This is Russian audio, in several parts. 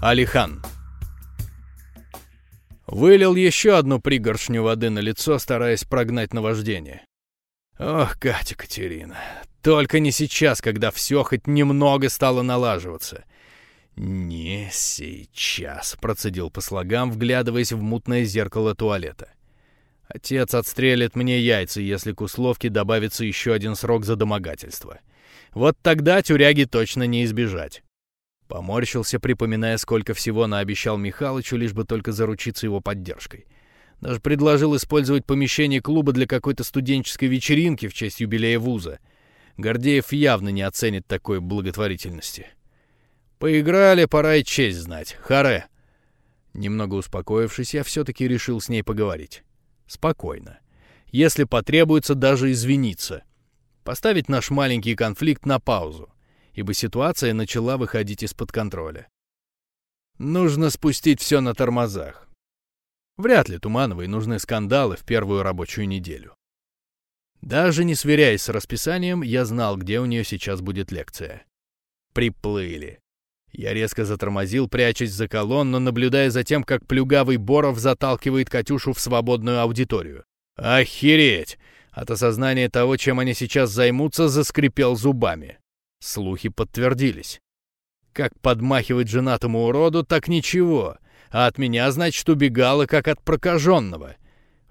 Алихан. Вылил еще одну пригоршню воды на лицо, стараясь прогнать наваждение. Ох, Катя Катерина, только не сейчас, когда все хоть немного стало налаживаться. «Не сейчас», — процедил по слогам, вглядываясь в мутное зеркало туалета. «Отец отстрелит мне яйца, если к условке добавится еще один срок за домогательство. Вот тогда тюряги точно не избежать». Поморщился, припоминая, сколько всего наобещал Михалычу, лишь бы только заручиться его поддержкой. Даже предложил использовать помещение клуба для какой-то студенческой вечеринки в честь юбилея вуза. Гордеев явно не оценит такой благотворительности. Поиграли, пора и честь знать. Харе. Немного успокоившись, я все-таки решил с ней поговорить. Спокойно. Если потребуется, даже извиниться. Поставить наш маленький конфликт на паузу, ибо ситуация начала выходить из-под контроля. Нужно спустить все на тормозах. Вряд ли Тумановой нужны скандалы в первую рабочую неделю. Даже не сверяясь с расписанием, я знал, где у нее сейчас будет лекция. Приплыли. Я резко затормозил, прячась за колонну, наблюдая за тем, как плюгавый Боров заталкивает Катюшу в свободную аудиторию. «Охереть!» От осознания того, чем они сейчас займутся, заскрипел зубами. Слухи подтвердились. Как подмахивать женатому уроду, так ничего. А от меня, значит, убегала, как от прокаженного.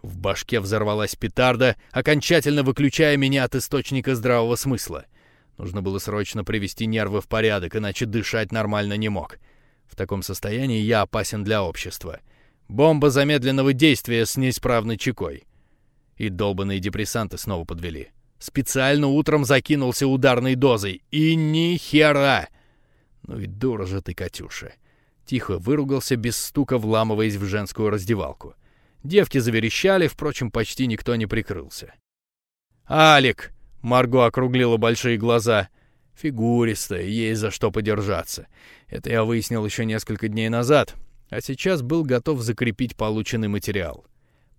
В башке взорвалась петарда, окончательно выключая меня от источника здравого смысла — Нужно было срочно привести нервы в порядок, иначе дышать нормально не мог. В таком состоянии я опасен для общества. Бомба замедленного действия с неисправной чекой. И долбанные депрессанты снова подвели. Специально утром закинулся ударной дозой. И ни хера! Ну и дура же ты, Катюша. Тихо выругался, без стука вламываясь в женскую раздевалку. Девки заверещали, впрочем, почти никто не прикрылся. «Алик!» Марго округлила большие глаза. Фигуристая, есть за что подержаться. Это я выяснил еще несколько дней назад, а сейчас был готов закрепить полученный материал.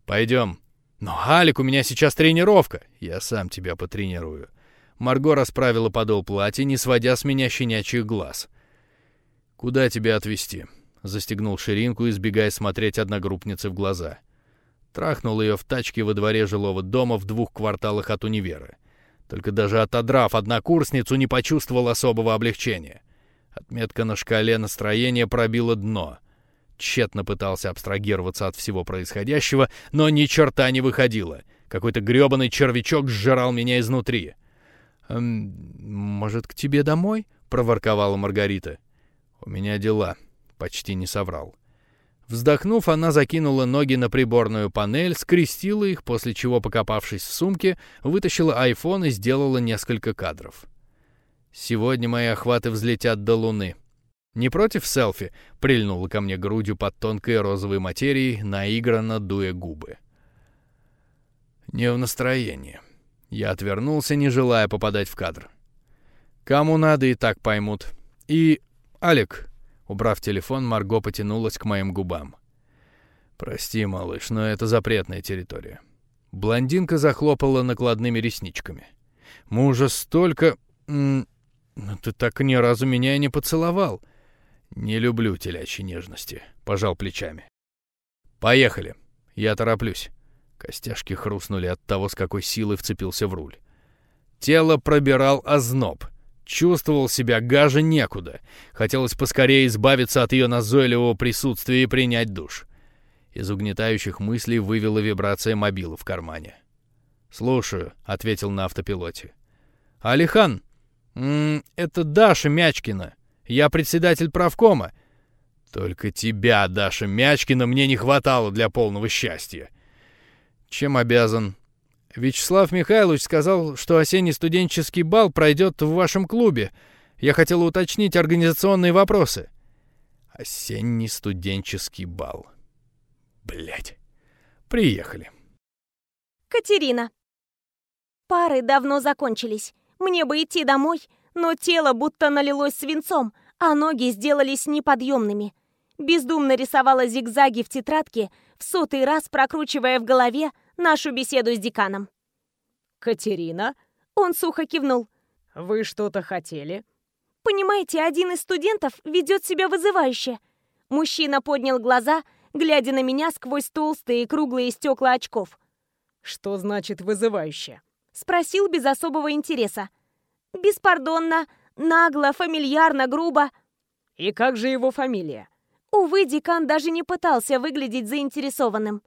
Пойдем. Но, Алик, у меня сейчас тренировка. Я сам тебя потренирую. Марго расправила подол платья, не сводя с меня щенячьих глаз. «Куда тебя отвезти?» Застегнул ширинку, избегая смотреть одногруппнице в глаза. Трахнул ее в тачке во дворе жилого дома в двух кварталах от универа. Только даже отодрав однокурсницу, не почувствовал особого облегчения. Отметка на шкале настроения пробила дно. Тщетно пытался абстрагироваться от всего происходящего, но ни черта не выходило. Какой-то грёбаный червячок сжирал меня изнутри. «Эм, «Может, к тебе домой?» — проворковала Маргарита. «У меня дела», — почти не соврал. Вздохнув, она закинула ноги на приборную панель, скрестила их, после чего, покопавшись в сумке, вытащила айфон и сделала несколько кадров. «Сегодня мои охваты взлетят до Луны». «Не против селфи?» — прильнула ко мне грудью под тонкой розовой материей, наигранно дуя губы. «Не в настроении». Я отвернулся, не желая попадать в кадр. «Кому надо, и так поймут. И, Алик, Убрав телефон, Марго потянулась к моим губам. «Прости, малыш, но это запретная территория». Блондинка захлопала накладными ресничками. «Мы уже столько... Ну, ты так ни разу меня и не поцеловал». «Не люблю телячьей нежности», — пожал плечами. «Поехали. Я тороплюсь». Костяшки хрустнули от того, с какой силой вцепился в руль. Тело пробирал озноб — Чувствовал себя гаже некуда. Хотелось поскорее избавиться от ее назойливого присутствия и принять душ. Из угнетающих мыслей вывела вибрация мобила в кармане. «Слушаю», — ответил на автопилоте. «Алихан, это Даша Мячкина. Я председатель правкома». «Только тебя, Даша Мячкина, мне не хватало для полного счастья». «Чем обязан?» Вячеслав Михайлович сказал, что осенний студенческий бал пройдет в вашем клубе. Я хотел уточнить организационные вопросы. Осенний студенческий бал. Блять. Приехали. Катерина. Пары давно закончились. Мне бы идти домой, но тело будто налилось свинцом, а ноги сделались неподъемными. Бездумно рисовала зигзаги в тетрадке, в сотый раз прокручивая в голове нашу беседу с деканом. «Катерина?» Он сухо кивнул. «Вы что-то хотели?» «Понимаете, один из студентов ведет себя вызывающе. Мужчина поднял глаза, глядя на меня сквозь толстые круглые стекла очков. «Что значит вызывающе?» Спросил без особого интереса. Беспардонно, нагло, фамильярно, грубо. «И как же его фамилия?» Увы, декан даже не пытался выглядеть заинтересованным.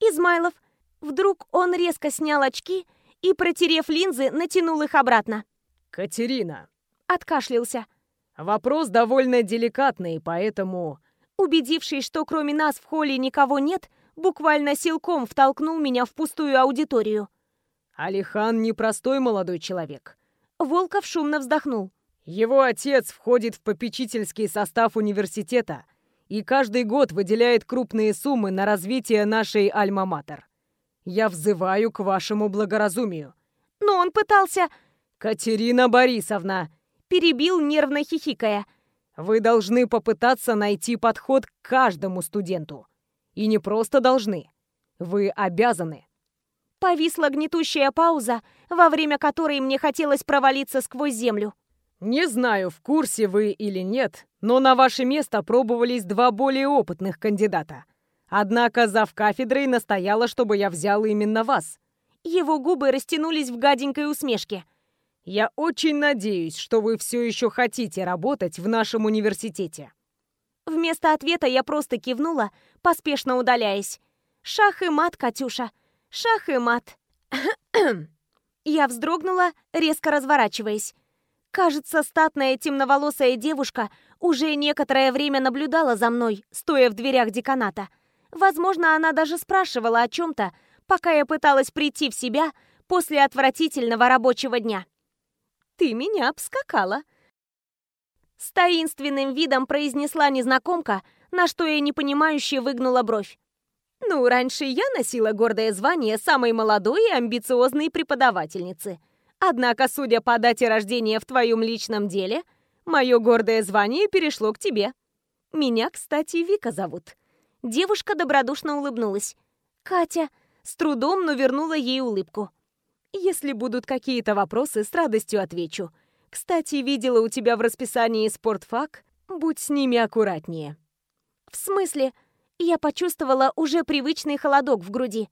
Измайлов. Вдруг он резко снял очки и, протерев линзы, натянул их обратно. «Катерина!» Откашлялся. «Вопрос довольно деликатный, поэтому...» Убедившись, что кроме нас в холле никого нет, буквально силком втолкнул меня в пустую аудиторию. «Алихан непростой молодой человек». Волков шумно вздохнул. «Его отец входит в попечительский состав университета и каждый год выделяет крупные суммы на развитие нашей Альма-Матер. Я взываю к вашему благоразумию». Но он пытался... «Катерина Борисовна!» Перебил, нервно хихикая. «Вы должны попытаться найти подход к каждому студенту. И не просто должны. Вы обязаны». Повисла гнетущая пауза, во время которой мне хотелось провалиться сквозь землю. «Не знаю, в курсе вы или нет, но на ваше место пробовались два более опытных кандидата. Однако зав кафедрой настояла, чтобы я взял именно вас». Его губы растянулись в гаденькой усмешке. «Я очень надеюсь, что вы все еще хотите работать в нашем университете». Вместо ответа я просто кивнула, поспешно удаляясь. «Шах и мат, Катюша! Шах и мат!» Я вздрогнула, резко разворачиваясь. Кажется, статная темноволосая девушка уже некоторое время наблюдала за мной, стоя в дверях деканата. Возможно, она даже спрашивала о чем-то, пока я пыталась прийти в себя после отвратительного рабочего дня. «Ты меня обскакала», с таинственным видом произнесла незнакомка, на что я непонимающе выгнула бровь. Ну, раньше я носила гордое звание самой молодой и амбициозной преподавательницы. Однако, судя по дате рождения в твоем личном деле, мое гордое звание перешло к тебе. Меня, кстати, Вика зовут. Девушка добродушно улыбнулась. Катя с трудом, но вернула ей улыбку. Если будут какие-то вопросы, с радостью отвечу. Кстати, видела у тебя в расписании спортфак. Будь с ними аккуратнее. В смысле? Я почувствовала уже привычный холодок в груди.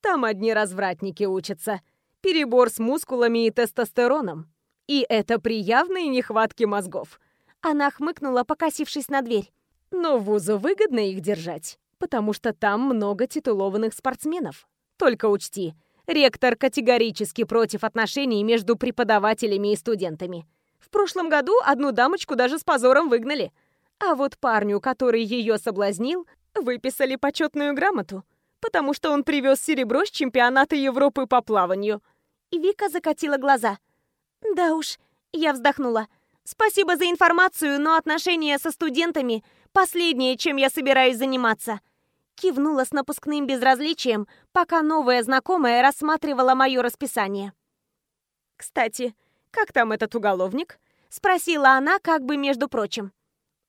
Там одни развратники учатся. Перебор с мускулами и тестостероном. И это при явной нехватке мозгов. Она хмыкнула, покосившись на дверь. Но вузу выгодно их держать, потому что там много титулованных спортсменов. Только учти, Ректор категорически против отношений между преподавателями и студентами. В прошлом году одну дамочку даже с позором выгнали. А вот парню, который ее соблазнил, выписали почетную грамоту, потому что он привез серебро с чемпионата Европы по плаванию. И Вика закатила глаза. «Да уж», — я вздохнула. «Спасибо за информацию, но отношения со студентами — последнее, чем я собираюсь заниматься кивнула с напускным безразличием, пока новая знакомая рассматривала мое расписание. «Кстати, как там этот уголовник?» — спросила она, как бы между прочим.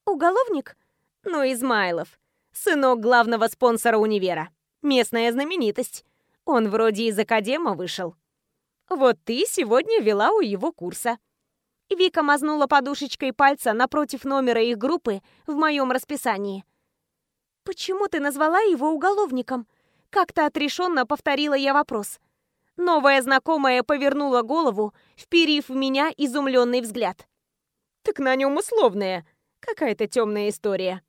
«Уголовник? Ну, Измайлов. Сынок главного спонсора универа. Местная знаменитость. Он вроде из академа вышел. Вот ты сегодня вела у его курса». Вика мазнула подушечкой пальца напротив номера их группы в моем расписании. «Почему ты назвала его уголовником?» Как-то отрешенно повторила я вопрос. Новая знакомая повернула голову, вперив в меня изумленный взгляд. «Так на нем условная. Какая-то темная история.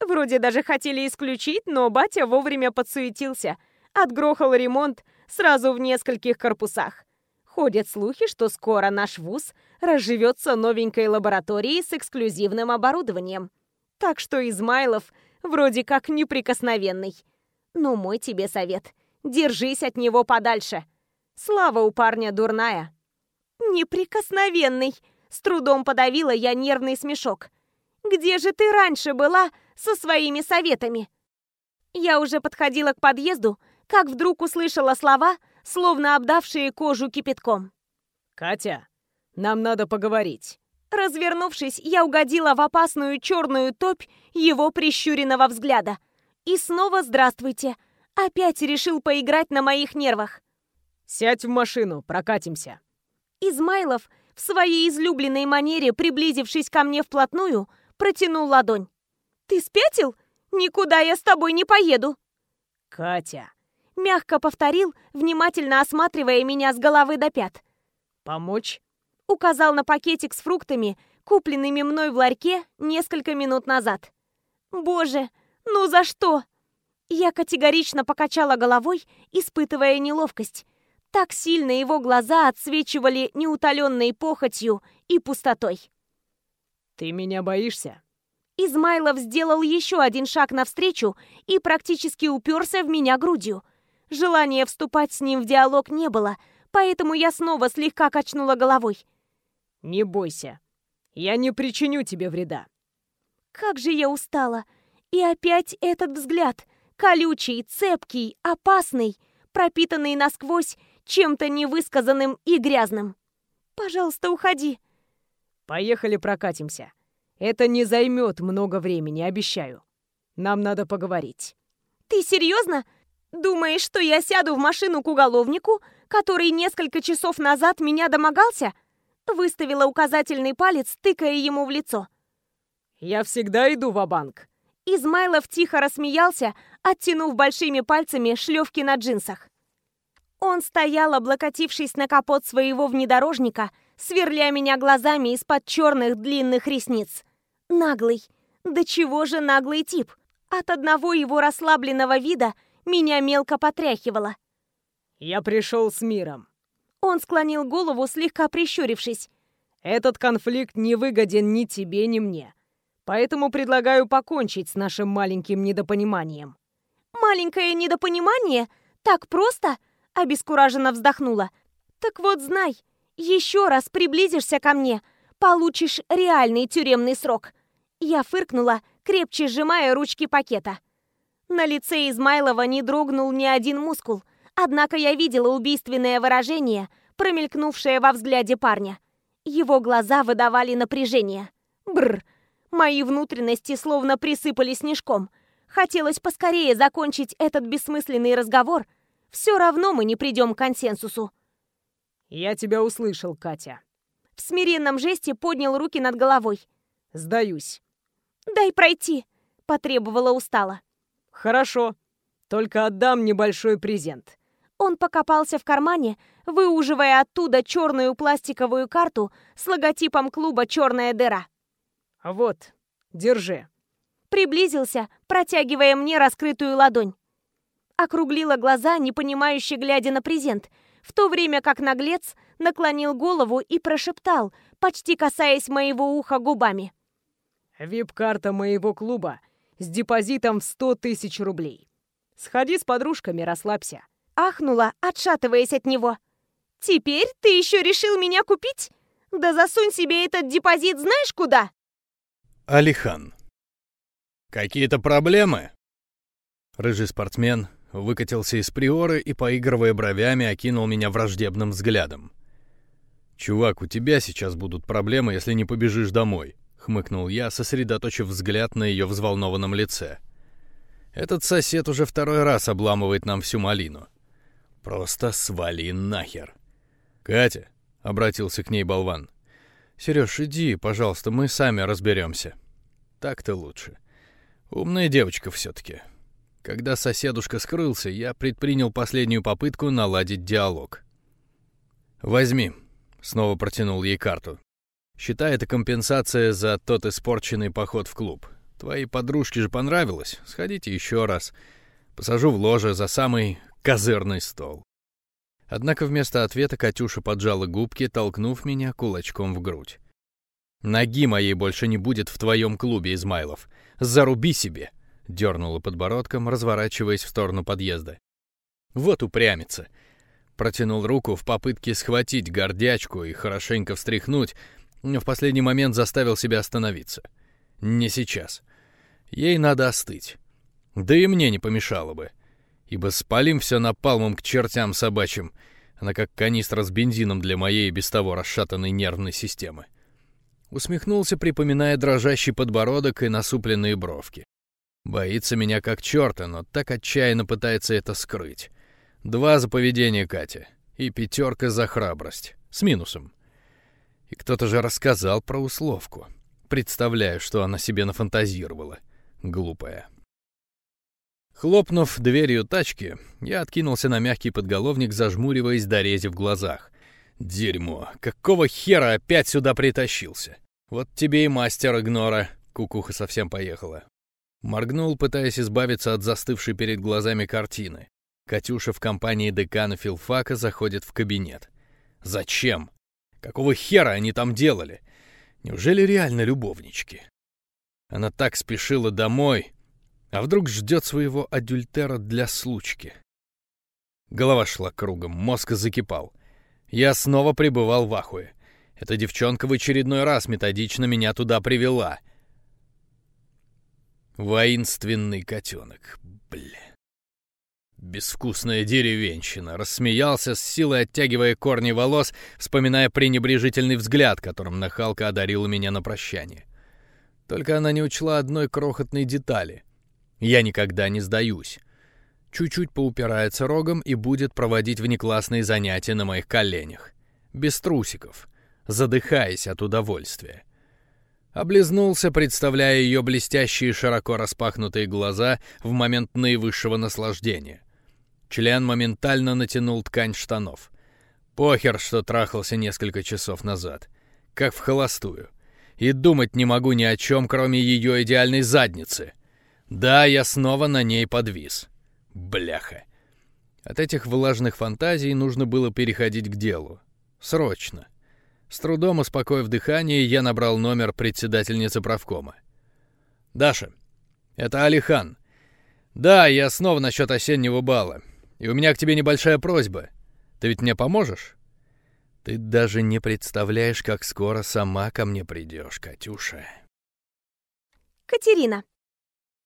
Вроде даже хотели исключить, но батя вовремя подсуетился. Отгрохал ремонт сразу в нескольких корпусах. Ходят слухи, что скоро наш вуз разживется новенькой лабораторией с эксклюзивным оборудованием. Так что Измайлов вроде как неприкосновенный. Но мой тебе совет. Держись от него подальше. Слава у парня дурная. Неприкосновенный. С трудом подавила я нервный смешок. Где же ты раньше была со своими советами? Я уже подходила к подъезду, как вдруг услышала слова, словно обдавшие кожу кипятком. «Катя, нам надо поговорить». Развернувшись, я угодила в опасную черную топь его прищуренного взгляда. И снова здравствуйте. Опять решил поиграть на моих нервах. «Сядь в машину, прокатимся». Измайлов, в своей излюбленной манере, приблизившись ко мне вплотную, протянул ладонь. Ты спятил? Никуда я с тобой не поеду. Катя, мягко повторил, внимательно осматривая меня с головы до пят. Помочь? Указал на пакетик с фруктами, купленными мной в ларьке несколько минут назад. Боже, ну за что? Я категорично покачала головой, испытывая неловкость. Так сильно его глаза отсвечивали неутоленной похотью и пустотой. «Ты меня боишься?» Измайлов сделал еще один шаг навстречу и практически уперся в меня грудью. Желания вступать с ним в диалог не было, поэтому я снова слегка качнула головой. «Не бойся. Я не причиню тебе вреда». Как же я устала. И опять этот взгляд. Колючий, цепкий, опасный, пропитанный насквозь чем-то невысказанным и грязным. «Пожалуйста, уходи». «Поехали прокатимся. Это не займет много времени, обещаю. Нам надо поговорить». «Ты серьезно? Думаешь, что я сяду в машину к уголовнику, который несколько часов назад меня домогался?» Выставила указательный палец, тыкая ему в лицо. «Я всегда иду в банк Измайлов тихо рассмеялся, оттянув большими пальцами шлевки на джинсах. Он стоял, облокотившись на капот своего внедорожника, сверля меня глазами из-под черных длинных ресниц. Наглый. Да чего же наглый тип? От одного его расслабленного вида меня мелко потряхивало. «Я пришел с миром». Он склонил голову, слегка прищурившись. «Этот конфликт не выгоден ни тебе, ни мне. Поэтому предлагаю покончить с нашим маленьким недопониманием». «Маленькое недопонимание? Так просто?» Обескураженно вздохнула. «Так вот знай, еще раз приблизишься ко мне, получишь реальный тюремный срок». Я фыркнула, крепче сжимая ручки пакета. На лице Измайлова не дрогнул ни один мускул, однако я видела убийственное выражение, промелькнувшее во взгляде парня. Его глаза выдавали напряжение. Бррр, мои внутренности словно присыпали снежком. Хотелось поскорее закончить этот бессмысленный разговор — все равно мы не придем к консенсусу. Я тебя услышал, Катя. В смиренном жесте поднял руки над головой. Сдаюсь. Дай пройти, потребовала устало. Хорошо, только отдам небольшой презент. Он покопался в кармане, выуживая оттуда черную пластиковую карту с логотипом клуба «Черная дыра». «Вот, держи». Приблизился, протягивая мне раскрытую ладонь округлила глаза, непонимающе глядя на презент, в то время как наглец наклонил голову и прошептал, почти касаясь моего уха губами. «Вип-карта моего клуба с депозитом в сто тысяч рублей. Сходи с подружками, расслабься». Ахнула, отшатываясь от него. «Теперь ты еще решил меня купить? Да засунь себе этот депозит знаешь куда?» Алихан. «Какие-то проблемы?» Рыжий спортсмен выкатился из приоры и, поигрывая бровями, окинул меня враждебным взглядом. «Чувак, у тебя сейчас будут проблемы, если не побежишь домой», — хмыкнул я, сосредоточив взгляд на ее взволнованном лице. «Этот сосед уже второй раз обламывает нам всю малину. Просто свали нахер». «Катя», — обратился к ней болван, — «Сереж, иди, пожалуйста, мы сами разберемся». «Так-то лучше. Умная девочка все-таки. Когда соседушка скрылся, я предпринял последнюю попытку наладить диалог. «Возьми», — снова протянул ей карту. «Считай, это компенсация за тот испорченный поход в клуб. Твоей подружке же понравилось? Сходите еще раз. Посажу в ложе за самый козырный стол». Однако вместо ответа Катюша поджала губки, толкнув меня кулачком в грудь. «Ноги моей больше не будет в твоем клубе, Измайлов. Заруби себе!» Дернула подбородком, разворачиваясь в сторону подъезда. «Вот упрямится!» Протянул руку в попытке схватить гордячку и хорошенько встряхнуть, в последний момент заставил себя остановиться. Не сейчас. Ей надо остыть. Да и мне не помешало бы. Ибо спалим все напалмом к чертям собачьим. Она как канистра с бензином для моей без того расшатанной нервной системы. Усмехнулся, припоминая дрожащий подбородок и насупленные бровки. Боится меня как черта, но так отчаянно пытается это скрыть. Два за поведение Кати и пятерка за храбрость. С минусом. И кто-то же рассказал про условку. Представляю, что она себе нафантазировала. глупая. Хлопнув дверью тачки, я откинулся на мягкий подголовник, зажмуриваясь до рези в глазах. Дерьмо, какого хера опять сюда притащился? Вот тебе и мастер игнора. Кукуха совсем поехала. Моргнул, пытаясь избавиться от застывшей перед глазами картины. Катюша в компании декана филфака заходит в кабинет. Зачем? Какого хера они там делали? Неужели реально любовнички? Она так спешила домой, а вдруг ждет своего адюльтера для случки? Голова шла кругом, мозг закипал. Я снова пребывал в ахуе. Эта девчонка в очередной раз методично меня туда привела — Воинственный котенок. Бля. Безвкусная деревенщина. Рассмеялся, с силой оттягивая корни волос, вспоминая пренебрежительный взгляд, которым нахалка одарила меня на прощание. Только она не учла одной крохотной детали. Я никогда не сдаюсь. Чуть-чуть поупирается рогом и будет проводить внеклассные занятия на моих коленях. Без трусиков, задыхаясь от удовольствия. Облизнулся, представляя ее блестящие широко распахнутые глаза в момент наивысшего наслаждения. Член моментально натянул ткань штанов. Похер, что трахался несколько часов назад. Как в холостую. И думать не могу ни о чем, кроме ее идеальной задницы. Да, я снова на ней подвис. Бляха. От этих влажных фантазий нужно было переходить к делу. Срочно. С трудом успокоив дыхание, я набрал номер председательницы правкома. «Даша, это Алихан. Да, я снова насчет осеннего бала. И у меня к тебе небольшая просьба. Ты ведь мне поможешь?» «Ты даже не представляешь, как скоро сама ко мне придешь, Катюша». Катерина.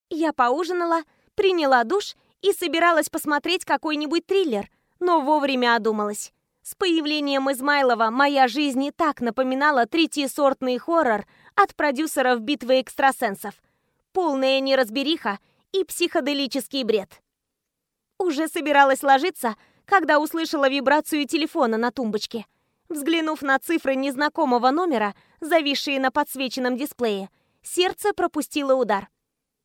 Я поужинала, приняла душ и собиралась посмотреть какой-нибудь триллер, но вовремя одумалась. С появлением Измайлова моя жизнь не так напоминала третьесортный хоррор от продюсеров «Битвы экстрасенсов». Полная неразбериха и психоделический бред. Уже собиралась ложиться, когда услышала вибрацию телефона на тумбочке. Взглянув на цифры незнакомого номера, зависшие на подсвеченном дисплее, сердце пропустило удар.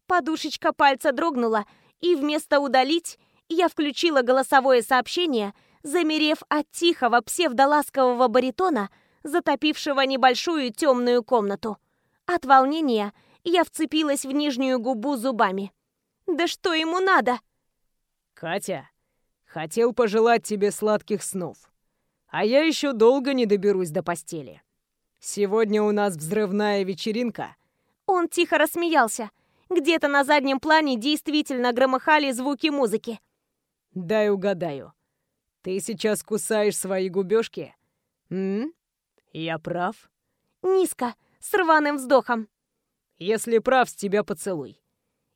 Подушечка пальца дрогнула, и вместо «удалить» я включила голосовое сообщение – замерев от тихого псевдоласкового баритона, затопившего небольшую темную комнату. От волнения я вцепилась в нижнюю губу зубами. «Да что ему надо?» «Катя, хотел пожелать тебе сладких снов. А я еще долго не доберусь до постели. Сегодня у нас взрывная вечеринка». Он тихо рассмеялся. Где-то на заднем плане действительно громыхали звуки музыки. «Дай угадаю. Ты сейчас кусаешь свои губёшки? М? Я прав? Низко, с рваным вздохом. Если прав, с тебя поцелуй.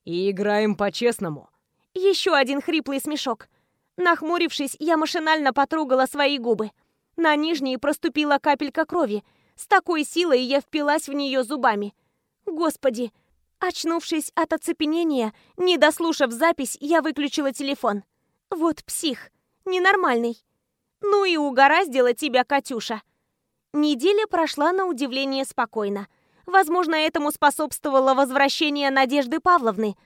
И играем по-честному. Еще один хриплый смешок. Нахмурившись, я машинально потрогала свои губы. На нижней проступила капелька крови. С такой силой я впилась в нее зубами. Господи! Очнувшись от оцепенения, не дослушав запись, я выключила телефон. Вот псих ненормальный. Ну и угораздила тебя, Катюша. Неделя прошла на удивление спокойно. Возможно, этому способствовало возвращение Надежды Павловны.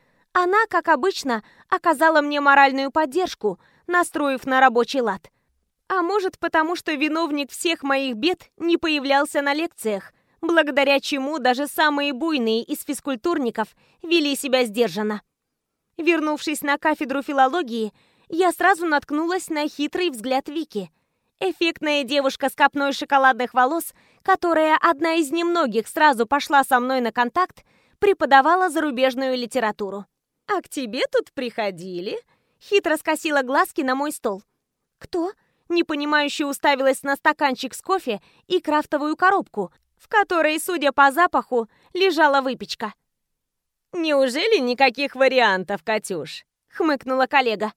Она, как обычно, оказала мне моральную поддержку, настроив на рабочий лад. А может, потому что виновник всех моих бед не появлялся на лекциях, благодаря чему даже самые буйные из физкультурников вели себя сдержанно. Вернувшись на кафедру филологии, я сразу наткнулась на хитрый взгляд Вики. Эффектная девушка с копной шоколадных волос, которая одна из немногих сразу пошла со мной на контакт, преподавала зарубежную литературу. «А к тебе тут приходили?» Хитро скосила глазки на мой стол. «Кто?» Непонимающе уставилась на стаканчик с кофе и крафтовую коробку, в которой, судя по запаху, лежала выпечка. «Неужели никаких вариантов, Катюш?» — хмыкнула коллега.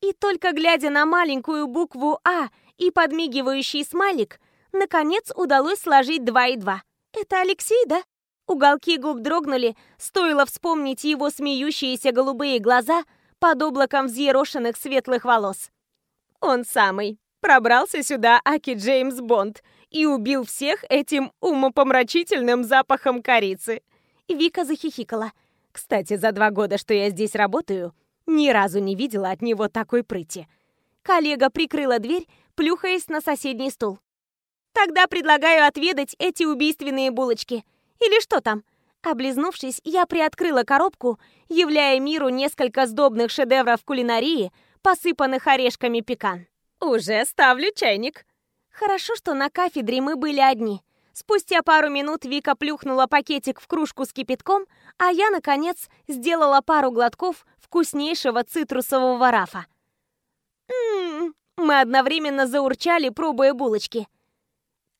И только глядя на маленькую букву «А» и подмигивающий смайлик, наконец удалось сложить два и два. Это Алексей, да? Уголки губ дрогнули, стоило вспомнить его смеющиеся голубые глаза под облаком взъерошенных светлых волос. Он самый. Пробрался сюда Аки Джеймс Бонд и убил всех этим умопомрачительным запахом корицы. Вика захихикала. Кстати, за два года, что я здесь работаю, ни разу не видела от него такой прыти. Коллега прикрыла дверь, плюхаясь на соседний стул. Тогда предлагаю отведать эти убийственные булочки. Или что там? Облизнувшись, я приоткрыла коробку, являя миру несколько сдобных шедевров кулинарии, посыпанных орешками пекан. «Уже ставлю чайник». Хорошо, что на кафедре мы были одни. Спустя пару минут Вика плюхнула пакетик в кружку с кипятком, а я, наконец, сделала пару глотков вкуснейшего цитрусового рафа. Ммм, мы одновременно заурчали, пробуя булочки.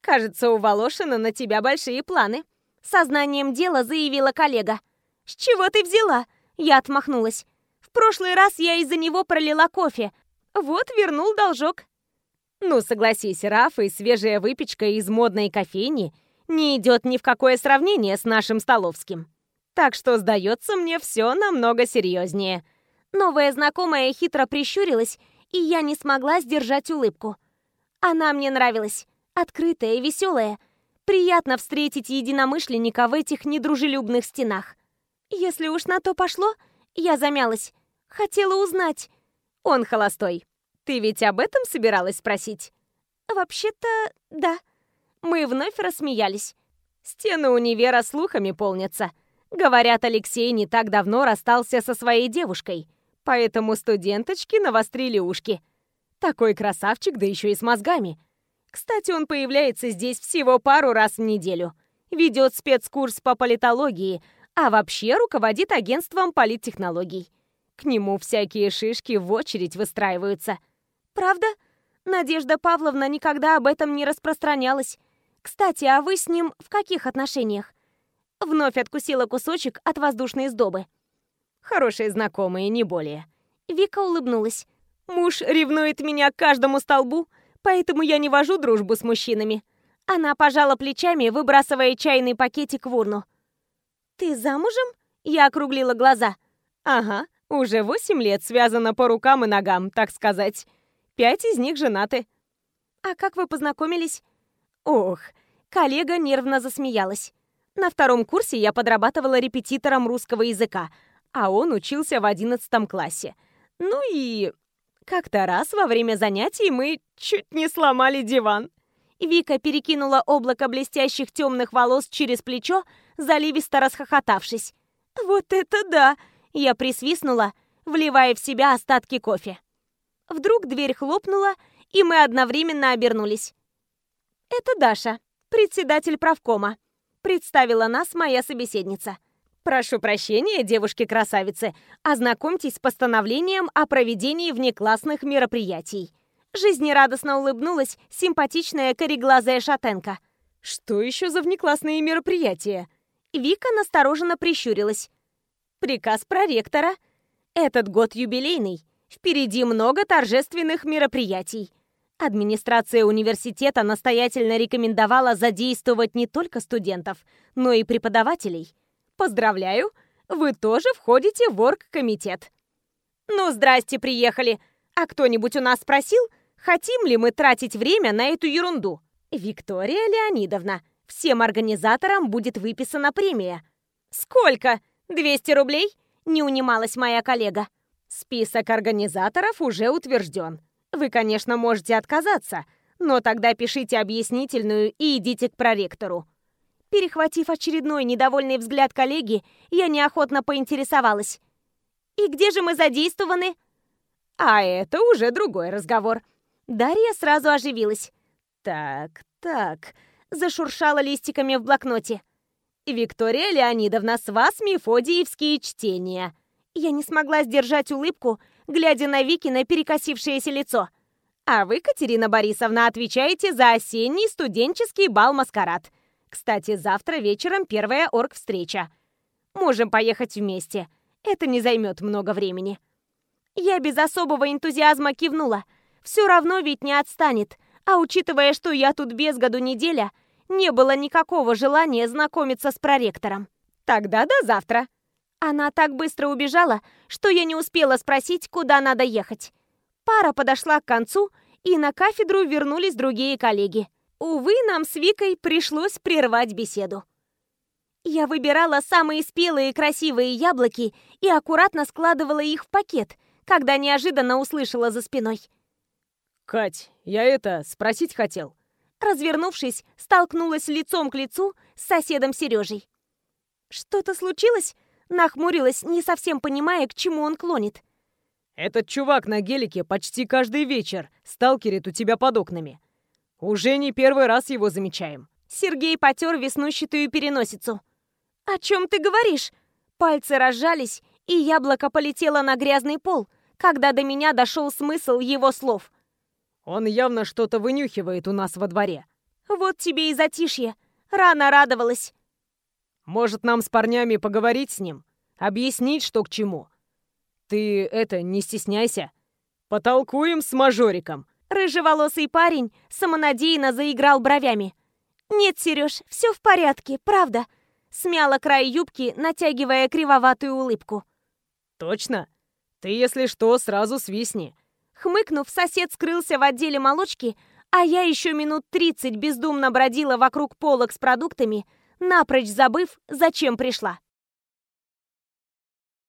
«Кажется, у Волошина на тебя большие планы», — сознанием дела заявила коллега. «С чего ты взяла?» — я отмахнулась. «В прошлый раз я из-за него пролила кофе. Вот вернул должок». Ну, согласись, Раф и свежая выпечка из модной кофейни не идет ни в какое сравнение с нашим столовским. Так что, сдается мне, все намного серьезнее. Новая знакомая хитро прищурилась, и я не смогла сдержать улыбку. Она мне нравилась. Открытая и веселая. Приятно встретить единомышленника в этих недружелюбных стенах. Если уж на то пошло, я замялась. Хотела узнать. Он холостой. Ты ведь об этом собиралась спросить? Вообще-то, да. Мы вновь рассмеялись. Стены универа слухами полнятся. Говорят, Алексей не так давно расстался со своей девушкой, поэтому студенточки навострили ушки. Такой красавчик, да еще и с мозгами. Кстати, он появляется здесь всего пару раз в неделю. Ведет спецкурс по политологии, а вообще руководит агентством политтехнологий. К нему всякие шишки в очередь выстраиваются. Правда? Надежда Павловна никогда об этом не распространялась. Кстати, а вы с ним в каких отношениях? Вновь откусила кусочек от воздушной сдобы. Хорошие знакомые, не более. Вика улыбнулась. Муж ревнует меня к каждому столбу, поэтому я не вожу дружбу с мужчинами. Она пожала плечами, выбрасывая чайный пакетик в урну. «Ты замужем?» Я округлила глаза. «Ага, уже восемь лет связана по рукам и ногам, так сказать. Пять из них женаты. А как вы познакомились? Ох, коллега нервно засмеялась. На втором курсе я подрабатывала репетитором русского языка, а он учился в одиннадцатом классе. Ну и как-то раз во время занятий мы чуть не сломали диван. Вика перекинула облако блестящих темных волос через плечо, заливисто расхохотавшись. «Вот это да!» Я присвистнула, вливая в себя остатки кофе. Вдруг дверь хлопнула, и мы одновременно обернулись. «Это Даша, председатель правкома», — представила нас моя собеседница. «Прошу прощения, девушки-красавицы, ознакомьтесь с постановлением о проведении внеклассных мероприятий». Жизнерадостно улыбнулась симпатичная кореглазая шатенка. «Что еще за внеклассные мероприятия?» Вика настороженно прищурилась. «Приказ проректора. Этот год юбилейный. Впереди много торжественных мероприятий. Администрация университета настоятельно рекомендовала задействовать не только студентов, но и преподавателей. Поздравляю, вы тоже входите в оргкомитет. Ну, здрасте, приехали. А кто-нибудь у нас спросил, хотим ли мы тратить время на эту ерунду? Виктория Леонидовна, всем организаторам будет выписана премия. Сколько? 200 рублей? Не унималась моя коллега. Список организаторов уже утвержден. Вы, конечно, можете отказаться, но тогда пишите объяснительную и идите к проректору. Перехватив очередной недовольный взгляд коллеги, я неохотно поинтересовалась. «И где же мы задействованы?» «А это уже другой разговор». Дарья сразу оживилась. «Так, так», — зашуршала листиками в блокноте. «Виктория Леонидовна, с вас мефодиевские чтения. Я не смогла сдержать улыбку, глядя на Викино перекосившееся лицо. А вы, Катерина Борисовна, отвечаете за осенний студенческий бал-маскарад. Кстати, завтра вечером первая орг-встреча. Можем поехать вместе. Это не займет много времени. Я без особого энтузиазма кивнула. Все равно ведь не отстанет. А учитывая, что я тут без году неделя, не было никакого желания знакомиться с проректором. Тогда до завтра. Она так быстро убежала, что я не успела спросить, куда надо ехать. Пара подошла к концу, и на кафедру вернулись другие коллеги. Увы, нам с Викой пришлось прервать беседу. Я выбирала самые спелые и красивые яблоки и аккуратно складывала их в пакет, когда неожиданно услышала за спиной. «Кать, я это, спросить хотел». Развернувшись, столкнулась лицом к лицу с соседом Сережей. «Что-то случилось?» Нахмурилась, не совсем понимая, к чему он клонит. «Этот чувак на гелике почти каждый вечер сталкерит у тебя под окнами. Уже не первый раз его замечаем». Сергей потер веснущатую переносицу. «О чем ты говоришь?» Пальцы разжались, и яблоко полетело на грязный пол, когда до меня дошел смысл его слов. «Он явно что-то вынюхивает у нас во дворе». «Вот тебе и затишье. Рано радовалась». Может, нам с парнями поговорить с ним? Объяснить, что к чему? Ты это, не стесняйся. Потолкуем с мажориком. Рыжеволосый парень самонадеянно заиграл бровями. «Нет, Сереж, все в порядке, правда». Смяла край юбки, натягивая кривоватую улыбку. «Точно? Ты, если что, сразу свистни». Хмыкнув, сосед скрылся в отделе молочки, а я еще минут тридцать бездумно бродила вокруг полок с продуктами, напрочь забыв, зачем пришла.